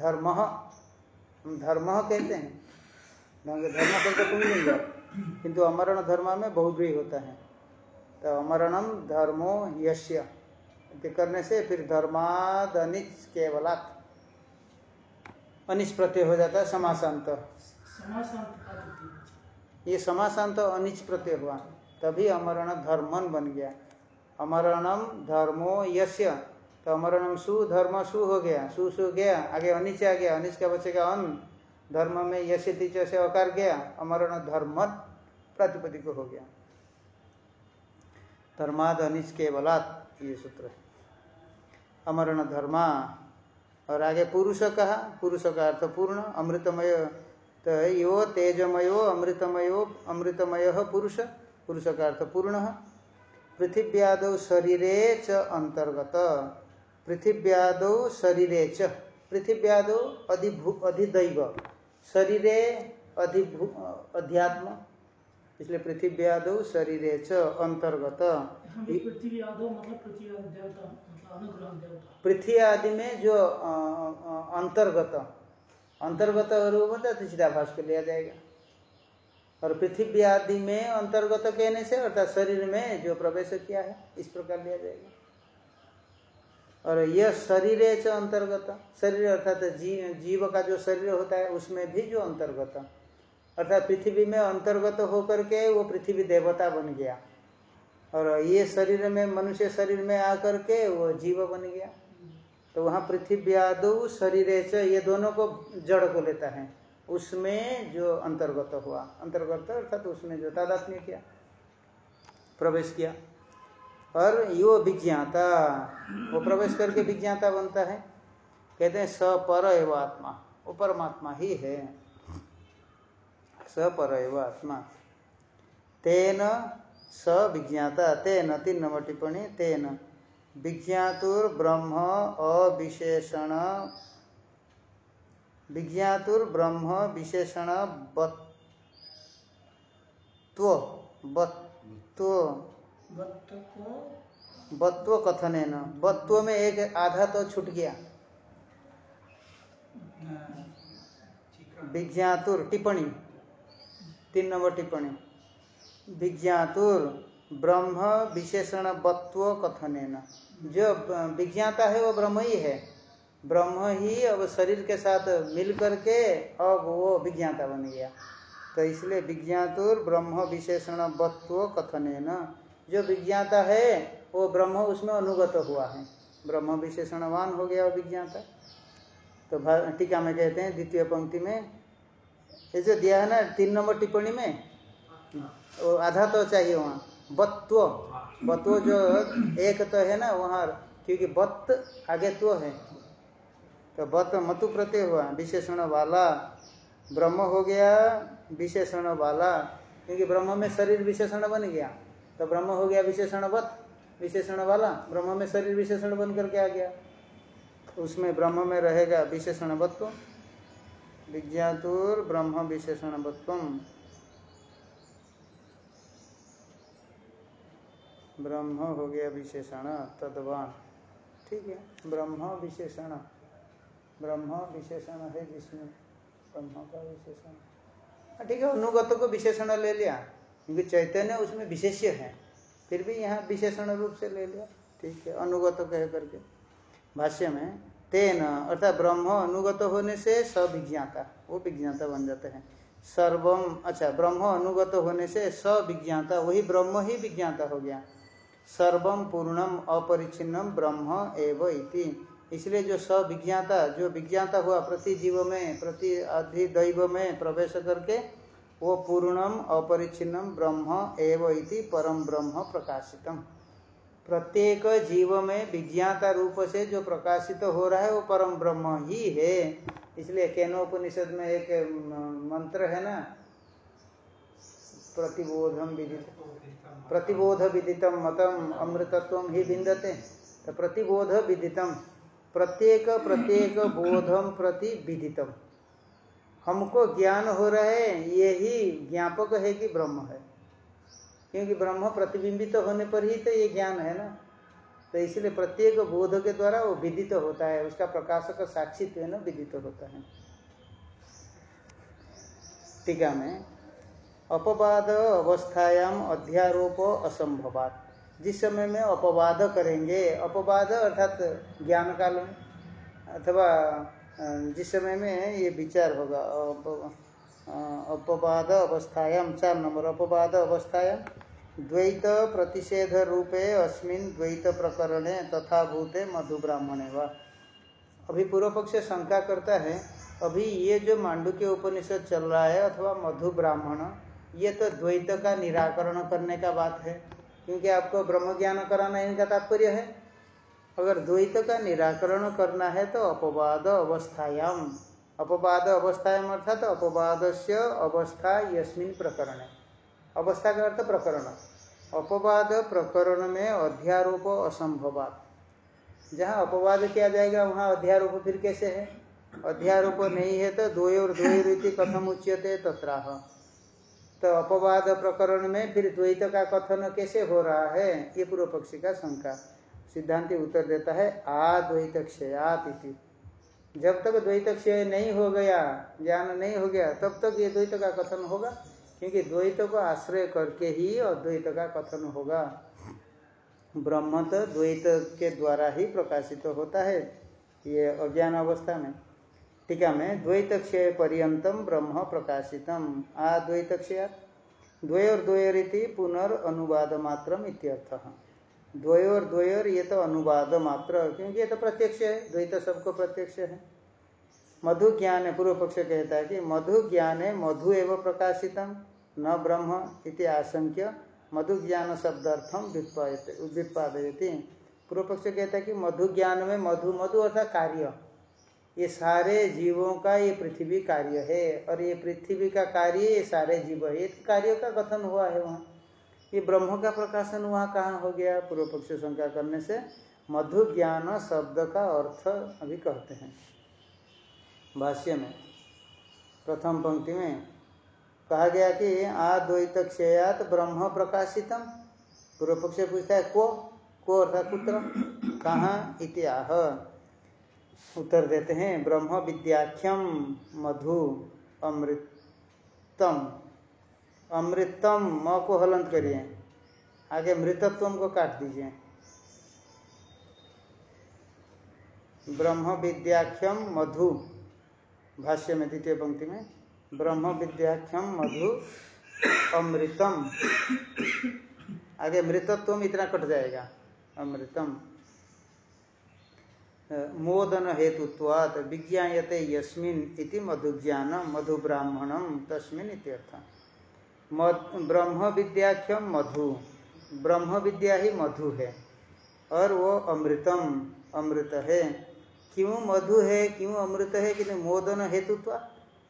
Speaker 1: धर्म। धर्म कहते हैं। धर्म शब्द पुंगलिंग किंतु अमरण धर्म में बहुग्री होता है। तो अमरणम धर्मो यश्य। करने से फिर धर्माद अनिच केवलात्। अनिच प्रत्यय हो जाता है समासांत।
Speaker 2: समासांत
Speaker 1: ये समासांत अनिच प्रत्यय हुआ। तभी अमरण धर्मन बन गया। अमरणम धर्मो यश्य। तो अमरणम सु, धर्म सु हो गया। सु सु गया। आगे अनिच आ गया। अनिच का बचेगा अन। धर्म में यश तीच से अकार गया, अमरण धर्म प्रातिपदिक हो गया। धर्माद अनिच केवलात् सूत्र है। अमरण धर्मा, और आगे पुरुष कहा, पुरुष का अर्थ पूर्ण, अमृतमय तो यो तेजमयो, अमृतमयो, अमृतमय पुरुष पुरुष का अर्थ पूर्ण। पृथिव्याद शरीरे च अंतर्गत, पृथिव्याद शरीरे च, पृथिव्याद अधिभू, अधिदैव। शरीरे अधिभू अध्यात्म इसलिए पृथिव्याद शरीरे च अंतर्गत।
Speaker 2: पृथ्वी आदो मतलब पृथ्वी आदि मतलब
Speaker 1: पृथ्वी आदि में जो अंतर्गत अंतर्गत रूप होता है तो चिदाभास को लिया जाएगा। और पृथ्वी आदि में अंतर्गत कहने से अर्थात शरीर में जो प्रवेश किया है इस प्रकार लिया जाएगा। और यह शरीर च अंतर्गत। शरीर अर्थात जीव जीव का जो शरीर होता है, उसमें भी जो अंतर्गत। अर्थात पृथ्वी में अंतर्गत होकर के वो पृथ्वी देवता बन गया। और ये शरीर में, मनुष्य शरीर में आकर के वो जीव बन गया। तो वहाँ पृथ्व्यादु शरीर ये दोनों को जड़ को लेता है। उसमें जो अंतर्गत हुआ। अंतर्गत अर्थात उसमें जो तादात्म्य किया, प्रवेश किया। और यो विज्ञाता, वो प्रवेश करके विज्ञाता बनता है। कहते हैं सपर एव आत्मा। वो परमात्मा ही है। सपर एव आत्मा। तेन स विज्ञाता तेन तीन नंबर टिप्पणी, तेन विज्ञातुर ब्रह्म अविशेषण। विज्ञातुर ब्रह्म विशेषण बत्व बत्व बत्व कथन है न। बत्व में एक आधा तो छूट गया। विज्ञातुर टिप्पणी। तीन नंबर टिप्पणी। विज्ञातुर ब्रह्म विशेषण बत्व कथन है न। जो विज्ञाता है वो ब्रह्म ही है। ब्रह्म ही अब शरीर के साथ मिल करके अब वो विज्ञाता बन गया। तो इसलिए विज्ञातुर ब्रह्म विशेषण बत्व कथन है न। जो विज्ञाता है, वो ब्रह्म उसमें अनुगत हुआ है। ब्रह्म विशेषणवान हो गया विज्ञाता। तो टीका में कहते हैं, द्वितीय पंक्ति में, ये जो दिया है ना, तीन नंबर टिप्पणी में, वो आधा तो चाहिए वहाँ। बत्व बत्व जो एक तो है ना, वहाँ, क्योंकि बत्त आगे तो है। तो बत मतु प्रत्यय हुआ, विशेषण वाला। ब्रह्म हो गया, विशेषण वाला। क्योंकि ब्रह्म में शरीर विशेषण बन गया। तो ब्रह्म हो गया विशेषण वत विशेषण वाला ब्रह्म में शरीर विशेषण बन करके आ गया। उसमें ब्रह्म में रहेगा विशेषण वत्व विज्ञातुर ब्रह्म विशेषण वत्वम ब्रह्म हो गया विशेषण तद्वान ठीक है ब्रह्म विशेषण। ब्रह्म विशेषण है जिसमें ब्रह्म का विशेषण। हाँ, ठीक है अनुगत को विशेषण ले लिया। क्योंकि चैतन्य उसमें विशेष्य है। फिर भी यहाँ विशेषण रूप से ले लिया। ठीक है, अनुगत कह करके। भाष्य में, तेन, अर्थात ब्रह्म अनुगत होने से सविज्ञाता, वो विज्ञाता बन जाते हैं। सर्वम अच्छा ब्रह्म अनुगत होने से सविज्ञाता, वही ब्रह्म ही विज्ञाता हो गया। सर्वम पूर्णम अपरिचिन्नम ब्रह्म एव इति। इसलिए जो सविज्ञाता, जो विज्ञाता हुआ प्रति जीव में, प्रति अधिदैव में प्रवेश करके वो पूर्णम, अपरिचिन्नम, ब्रह्म एव इति परम ब्रह्म प्रकाशितम। प्रत्येक जीव में विज्ञाता रूप से जो प्रकाशित हो रहा है, वो परम ब्रह्म ही है। इसलिए केनोपनिषद में एक मंत्र है ना? प्रतिबोधम विदित प्रतिबोध विदितम मतम, अमृतत्व ही बिंदते तो प्रतिबोध विदितम। प्रत्येक प्रत्येक बोधम प्रति विदितम। हमको ज्ञान हो रहा है यही ज्ञापक है कि ब्रह्म है। क्योंकि ब्रह्म प्रतिबिंबित तो होने पर ही तो ये ज्ञान है ना। तो इसलिए प्रत्येक बोध के द्वारा वो विदित तो होता है, उसका प्रकाशक साक्षित्व है ना, विदित तो होता है। टीका में, अपवाद अवस्थायाम अध्यारोप असंभवात। जिस समय में अपवाद करेंगे, अपवाद अर्थात ज्ञान काल में, अथवा जिस समय में ये विचार होगा अपवाद अवस्थायाम चार नंबर, अपवाद अवस्थायाम द्वैत प्रतिषेध रूपे अस्मिन द्वैत प्रकरणे तथा भूते मधु ब्राह्मणे वा। अभी पूर्व पक्ष शंका करता है, अभी ये जो मांडू के उपनिषद चल रहा है अथवा मधु ब्राह्मण, ये तो द्वैत का निराकरण करने का बात है, क्योंकि आपको ब्रह्म ज्ञान कराना इनका तात्पर्य है। अगर द्वैत का निराकरण करना है तो अपवाद अवस्थायाम। अपवाद अवस्थायाम अर्थात तो अपवाद से अवस्था यस्मिन प्रकरण। अवस्था का अर्थ प्रकरण। अपवाद प्रकरण में अध्यारोप असंभवात। जहाँ अपवाद किया जाएगा, वहाँ अध्यारोप फिर कैसे है? अध्यारोप नहीं है तो द्वय और द्वय रीति कथम उच्यते तत्राह। तो अपवाद प्रकरण में फिर द्वैत का कथन कैसे हो रहा है? ये पूर्व पक्षी का शंका। सिद्धांति उत्तर देता है आद्वैत क्षयात इति। जब तक द्वैत क्षय नहीं हो गया, ज्ञान नहीं हो गया, तब तक ये द्वैत का कथन होगा, क्योंकि द्वैत को आश्रय करके ही अद्वैत का कथन होगा। ब्रह्म तो द्वैत के द्वारा ही प्रकाशित तो होता है, ये अज्ञान अवस्था में। टीका में द्वैत क्षय पर्यतम ब्रह्म प्रकाशितम आद्वैत क्षय द्वय और द्वय रीति पुनर्नुवाद मात्र इत्यर्थ। द्वय और द्वयर ये तो अनुवाद मात्र, क्योंकि ये तो प्रत्यक्ष है, द्वैत सबको प्रत्यक्ष है। मधु ज्ञान है, पूर्व पक्ष कहता है कि मधु ज्ञान है, मधु एवं प्रकाशितम, न ब्रह्म इति आशंक्य, मधु ज्ञान शब्दार्थम व्युत्पादयती। पूर्व पक्ष कहता है कि मधु ज्ञान में मधु मधु अर्थात कार्य। ये सारे जीवों का, ये पृथ्वी कार्य है, और ये पृथ्वी का कार्य, ये सारे जीव है। ये कार्यों का कथन हुआ है वहाँ। ये ब्रह्म का प्रकाशन वहाँ कहाँ हो गया? पूर्व पक्ष शंका करने से मधु ज्ञान शब्द का अर्थ अभी कहते हैं। भाष्य में, प्रथम पंक्ति में कहा गया कि आद्वैत क्षयात ब्रह्म प्रकाशितम। पूर्व पक्ष पूछता है, को? को अर्थात पुत्र कहाँ? इतिहाह उत्तर देते हैं, ब्रह्म विद्याख्यम मधु अमृतम। अमृतम म को हलंत करिए। आगे मृतत्व को काट दीजिए। ब्रह्म विद्याख्यम मधु। भाष्य में द्वितीय पंक्ति में, ब्रह्म विद्याख्यम मधु अमृतम। आगे मृतत्व इतना कट जाएगा। अमृतम। मोदन हेतुत्वात् विज्ञाते यस्मिन इति मधु ज्ञान मधु ब्राह्मणम तस्मिन इत्यर्थ। ब्रह्म विद्याख्यम मधु। ब्रह्म विद्या ही मधु है। और वो अमृतम, अमृत है। क्यों मधु है, क्यों अमृत है? कि मोदन हेतुत्व।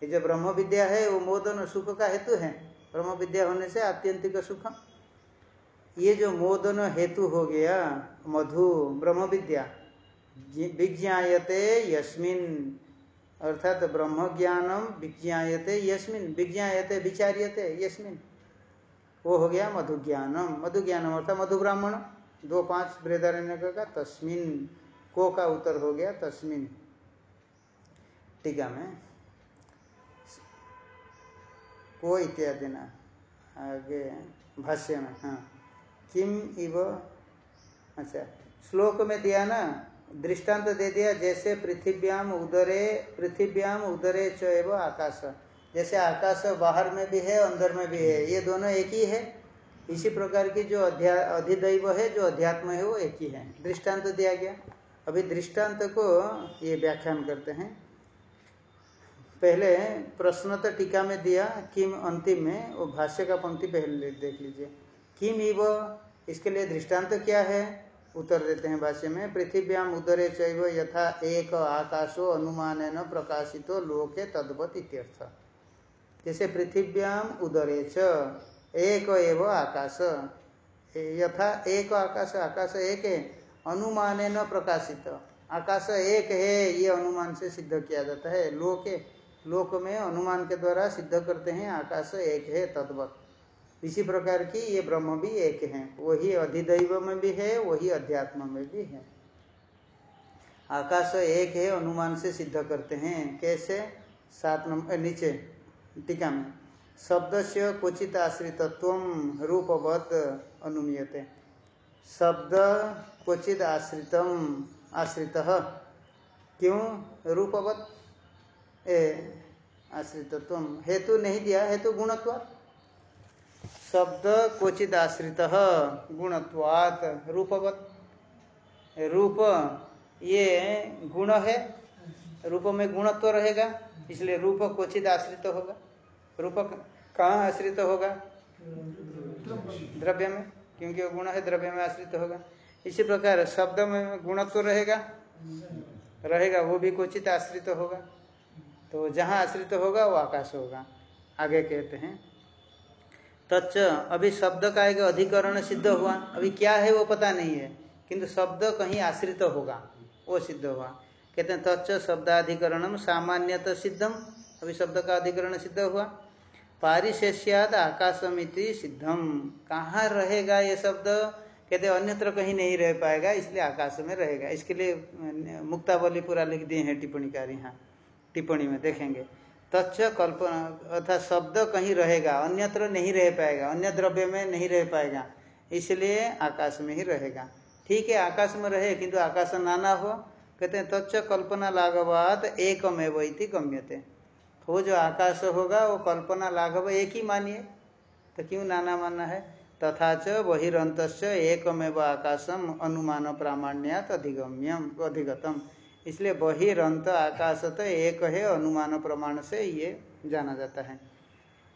Speaker 1: ये जो ब्रह्म विद्या है, वो मोदन सुख का हेतु है। ब्रह्म विद्या होने से आत्यंतिक सुख ये जो मोदन हेतु हो गया, मधु ब्रह्म विद्या विज्ञाते यस्मिन। अर्थात ब्रह्म ज्ञानम विज्ञाते यस्मिन विज्ञाते विचार्यते यस्मिन। वो हो गया मधु ज्ञानम मधु ज्ञानम अर्थात मधु ब्राह्मण दो पाँच बृहदारण्य का तस्मिन, को का उत्तर हो गया तस्मिन। टीका में। को इत्यादि ना। आगे भाष्य में हाँ। किम इव? अच्छा श्लोक में दिया ना। दृष्टांत दे दिया, जैसे पृथिव्याम उदरे पृथिव्याम उदरे च एवं आकाश। जैसे आकाश बाहर में भी है, अंदर में भी है, ये दोनों एक ही है। इसी प्रकार की जो अध्या, अधिदैव है, जो अध्यात्म है, वो एक ही है। दृष्टांत दिया गया। अभी दृष्टांत को ये व्याख्यान करते हैं। पहले प्रश्न तो टीका में दिया, किम अंतिम में, वो भाष्य का पंक्ति पहले देख लीजिए। किम इव, इसके लिए दृष्टांत क्या है? उत्तर देते हैं भाष्य में, पृथिव्याम उदरे चैव यथा एक आकाशो अनुमान न प्रकाशितो लोके तद्वत इत्यर्थ। जैसे पृथिव्याम उदरे च, एक एव आकाश। यथा एक आकाश आकाश एक है अनुमान न प्रकाशित। आकाश एक है, ये अनुमान से सिद्ध किया जाता है। लोके, लोक में अनुमान के द्वारा सिद्ध करते हैं, आकाश एक है, तद्वत। इसी प्रकार की ये ब्रह्म भी एक है। वही अधिदैव में भी है, वही अध्यात्म में भी है। आकाश एक है अनुमान से सिद्ध करते हैं। कैसे? सात नंबर नीचे, टीका में। शब्द से क्वचित आश्रितत्व रूपवत अनुमीयते। शब्द क्वचित आश्रितम, आश्रित। क्यों? रूपवत। ए, आश्रितत्व। हेतु नहीं दिया, हेतु गुणत्व शब्द क्वचित आश्रित गुणत्वात रूपवत। रूप, ये गुण है, रूप में गुणत्व रहेगा, इसलिए रूप क्वचित आश्रित होगा। रूप कहाँ आश्रित होगा? द्रव्य में, क्योंकि वो गुण है, द्रव्य में आश्रित होगा। इसी प्रकार शब्द में गुणत्व रहेगा रहेगा, वो भी क्वचित आश्रित होगा। तो जहाँ आश्रित होगा, वो आकाश होगा। आगे कहते हैं तच्च, अभी शब्द का एक अधिकरण सिद्ध हुआ। अभी क्या है वो पता नहीं है, किंतु शब्द कहीं आश्रित तो होगा, वो सिद्ध हुआ। कहते हैं, तच्च शब्दाधिकरणम सामान्यत सिद्धम अभी शब्द का अधिकरण सिद्ध हुआ। पारिशेष्याद आकाशमिति सिद्धम कहाँ रहेगा ये शब्द? कहते अन्यत्र कहीं नहीं रह पाएगा, इसलिए आकाश में रहेगा। इसके लिए मुक्तावली पूरा लिख दिए हैं टिप्पणीकार यहाँ। टिप्पणी में देखेंगे। तच्च कल्पना, अर्थात शब्द कहीं रहेगा, अन्यत्र नहीं रह पाएगा, अन्य द्रव्य में नहीं रह पाएगा, इसलिए आकाश में ही रहेगा। ठीक है, आकाश में रहे, किंतु आकाश नाना हो, कहते हैं तच्च कल्पना लाघवात एकमेव इति गम्यते। वो जो आकाश होगा, वो कल्पना लाघव एक ही मानिए तो क्यों नाना मानना है? तथा च बहिंत एकमेव आकाशम अनुमान प्रामाण्यात अधिगम्यम, अधिगतम। इसलिए बहिरंत आकाश तो एक है, अनुमान प्रमाण से ये जाना जाता है।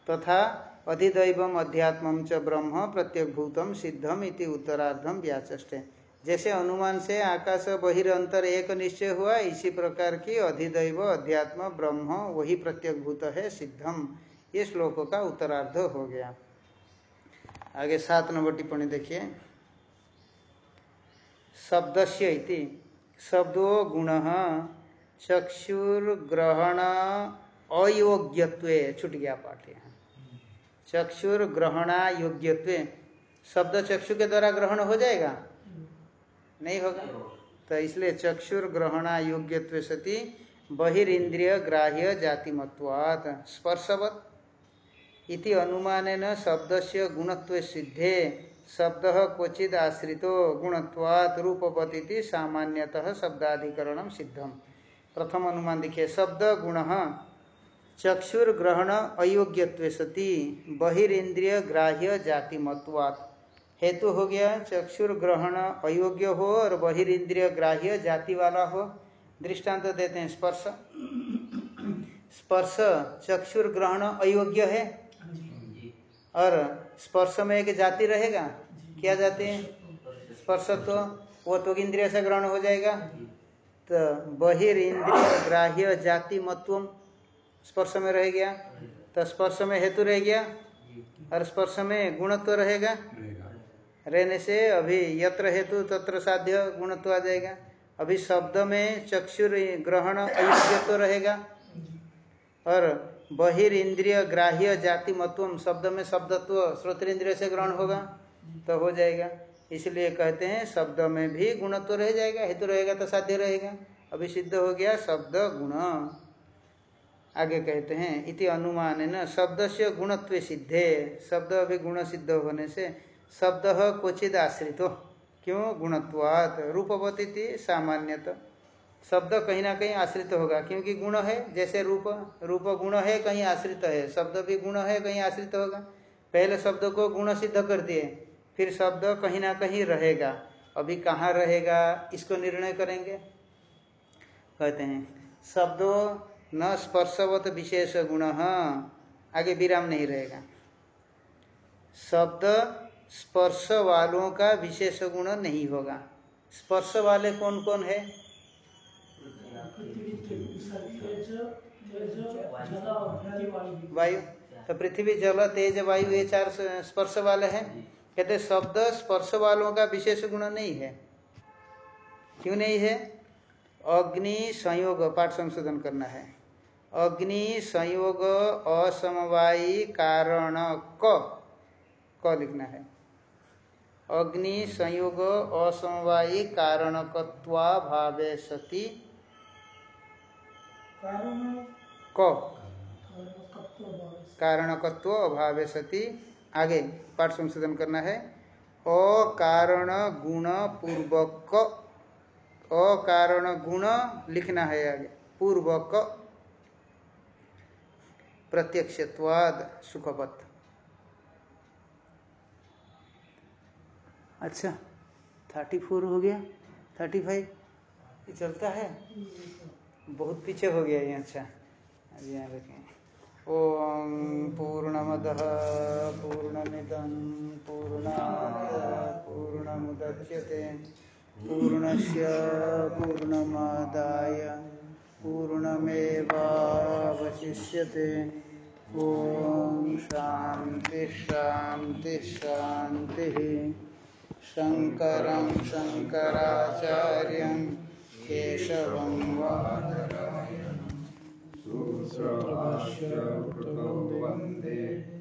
Speaker 1: तथा तो अधिदैव अध्यात्म च ब्रह्म प्रत्यभूतम सिद्धम इति उत्तरार्धम व्याचे जैसे अनुमान से आकाश बहिरंतर एक निश्चय हुआ, इसी प्रकार की अधिदैव, अध्यात्म, ब्रह्म वही प्रत्यभूत है, सिद्धम। ये श्लोक का उत्तरार्ध हो गया। आगे सात नंबर टिप्पणी देखिए। शब्दस्य इति। शब्दो गुण चक्षुर्ग्रहण अयोग्यत्व, छुट गया पाठ यहाँ। चक्षुर्ग्रहणा योग्यत्व, शब्द चक्षु के द्वारा ग्रहण हो जाएगा? नहीं होगा। तो इसलिए चक्षुर्ग्रहणा योग्यत्व सती बहिरीन्द्रिय ग्राह्य जातिमत्वात्, स्पर्शवत। इति अनुमान शब्द से गुणत्व सिद्धे शब्द क्वचिद आश्रित गुणत्वात् रूपपति सामान्यतः शब्दाधिकरण सिद्धम। प्रथम अनुमान देखिए शब्द गुण चक्षुर्ग्रहण अयोग्यत्व सती बहिरीन्द्रिय ग्राह्य जाति मत्वात् हेतु हो गया चक्षुर्ग्रहण अयोग्य हो और बहिरीन्द्रिय ग्राह्य जाति वाला हो। दृष्टांत तो देते हैं स्पर्श। स्पर्श चक्षुर्ग्रहण अयोग्य है और स्पर्श में एक जाति रहेगा? क्या जाति है? स्पर्शत्व। वो तो इंद्रिय से ग्रहण हो जाएगा। तो बहिर्ंद्रिय ग्राह्य जाति मत्व स्पर्श में रह गया। तो स्पर्श में हेतु रह गया और स्पर्श में गुणत्व रहेगा। रहने से अभी यत्र हेतु तत्र साध्य गुणत्व आ जाएगा। अभी शब्द में चक्षुर ग्रहण अयोग्य तो रहेगा। और बहिर्ंद्रिय ग्राह्य जाति मत्व शब्द में शब्दत्व श्रोत्र से ग्रहण होगा तो हो जाएगा। इसलिए कहते हैं, शब्द में भी गुणत्व रह जाएगा, हेतु रहेगा तो साध्य रहेगा। अभी सिद्ध हो गया, शब्द गुण। आगे कहते हैं, इति अनुमान है न शब्द से गुणत्व सिद्धे। शब्द अभी गुण सिद्ध होने से शब्द क्वचित आश्रित क्यों? गुणत्वात। रूपवती सामान्यतः। शब्द कहीं ना कहीं आश्रित होगा, क्योंकि गुण है, जैसे रूप रूप गुण है, कहीं आश्रित है, शब्द भी गुण है, कहीं आश्रित होगा। पहले शब्द को गुण सिद्ध कर दिए, फिर शब्द कहीं ना कहीं रहेगा। अभी कहाँ रहेगा, इसको निर्णय करेंगे। कहते हैं, शब्दों न स्पर्शवत विशेष गुण आगे विराम नहीं रहेगा। शब्द स्पर्श वालों का विशेष गुण नहीं होगा। स्पर्श वाले कौन कौन है
Speaker 2: पृथ्वी तेज तेज तेज जल और पृथ्वी वायु
Speaker 1: तो पृथ्वी जल, तेज वायु, ये चार स्पर्श वाले हैं। कहते शब्द स्पर्श वालों का विशेष गुण नहीं है। क्यों नहीं है? अग्नि संयोग, पाठ संशोधन करना है। अग्नि संयोग असमवायी कारण क क लिखना है। अग्नि संयोग असमवायी कारणकत्वाभावे सती
Speaker 2: कारण
Speaker 1: क।
Speaker 2: कारणकत्व भाव
Speaker 1: कारणकत्व अभावे सती। आगे पाठ संशोधन करना है। अकारण गुण पूर्वक। अकारण गुण लिखना है आगे। पूर्वक। प्रत्यक्षत्वाद सुखपथ अच्छा थर्टी फोर हो गया। थर्टी फाइव ये चलता है? बहुत पीछे हो गया ये अच्छा। अभी यहाँ रखें ओम पूर्णमदः पूर्णमिदं पूर्णात् पूर्णमुदच्यते। पूर्णस्य पूर्णमादाय पूर्णमेवावशिष्यते। ॐ शान्ति शान्ति शान्तिः। शङ्करं शङ्कराचार्यं केशवं वादरायणम् Sarvasya Bhutavande